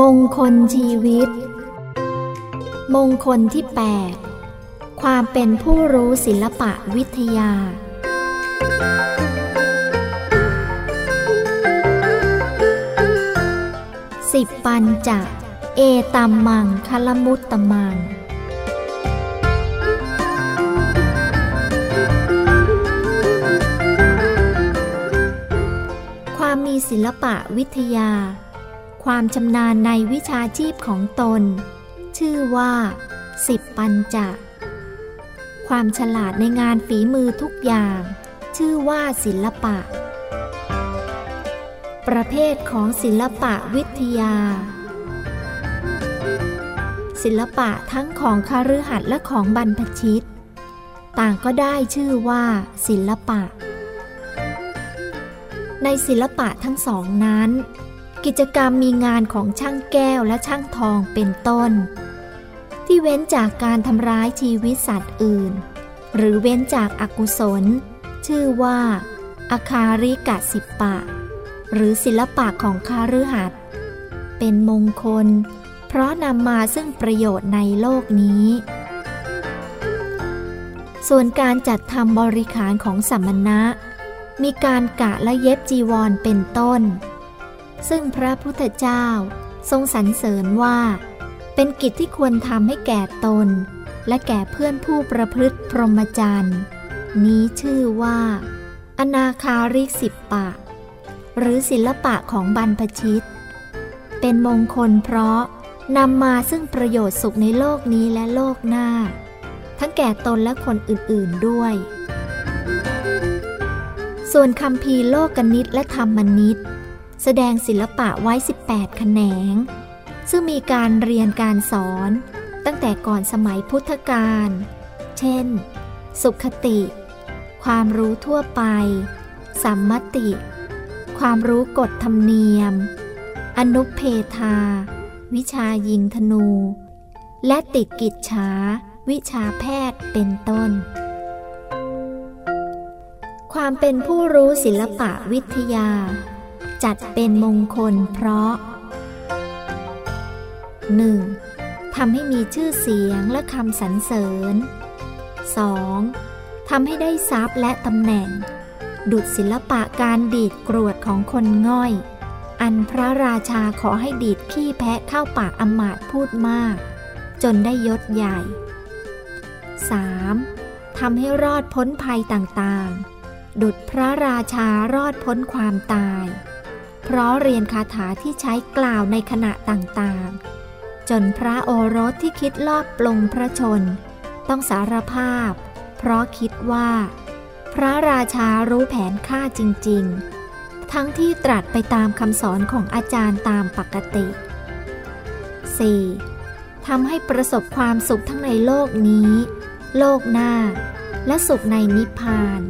มงคลชีวิต มงคลที่ 8 ความเป็นผู้รู้ศิลปะวิทยา สิบปัญจะเอตัมมังคลมุตตมัง ความมีศิลปะวิทยา ความชำนาญในวิชาชีพของตน ชื่อว่า สิบปัญจะความฉลาดในงานฝีมือทุกอย่าง ชื่อว่าศิลปะ ประเภทของศิลปะวิทยา ศิลปะทั้งของคาฤหัสถ์และของบรรพชิต ต่างก็ได้ชื่อว่า ศิลปะ ในศิลปะทั้งสองนั้น กิจกรรมมีงานของช่างแก้วและช่างทองเป็นต้น ที่เว้นจากการทำร้ายชีวิตสัตว์อื่น หรือเว้นจากอากุศล ชื่อว่าอาคาริกะสิปปะ หรือศิลปะของคาฤหัสเป็นมงคล เพราะนำมาซึ่งประโยชน์ในโลกนี้ ส่วนการจัดทำบริขารของสัมมณะ มีการกะและเย็บจีวรเป็นต้น ซึ่งพระพุทธเจ้าทรงสรรเสริญว่า เป็นกิจที่ควรทำให้แก่ตน และแก่เพื่อนผู้ประพฤติพรหมจรรย์นี้ชื่อว่า อนาคาริกสิบปะ หรือศิลปะของบรรพชิต เป็นมงคลเพราะนำมาซึ่งประโยชน์สุขในโลกนี้และโลกหน้า ทั้งแก่ตนและคนอื่นๆด้วย ส่วนคำพีโลกนิตและธรรมนิต แสดงศิลปะไว้ 18 แขนง ซึ่งมีการเรียนการสอนตั้งแต่ก่อนสมัยพุทธกาล เช่น สุขติ ความรู้ทั่วไป สัมมติ ความรู้กฎธรรมเนียม อนุเพทา วิชายิงธนู และติดกิจฉา วิชาแพทย์เป็นต้น ความเป็นผู้รู้ศิลปะวิทยา จัดเป็นมงคลเพราะ 1. ทำให้มีชื่อเสียงและคำสรรเสริญ 2. ทำให้ได้ทรัพย์และตำแหน่ง ดุดศิลปะการดีดกรวดของคนง่อย อันพระราชาขอให้ดีดขี้แพะเข้าปากอมาตพูดมาก จนได้ยศใหญ่ 3. ทำให้รอดพ้นภัยต่างๆ ดุดพระราชารอดพ้นความตาย เพราะเรียนคาถาที่ใช้กล่าวในขณะต่างๆ จนพระโอรสที่คิดลอบปลงพระชน ต้องสารภาพ เพราะคิดว่า พระราชารู้แผนฆ่าจริง ๆ ทั้งที่ตรัสไปตามคำสอนของอาจารย์ตามปกติ 4. ทำให้ประสบความสุขทั้งในโลกนี้ โลกหน้า และสุขในนิพพาน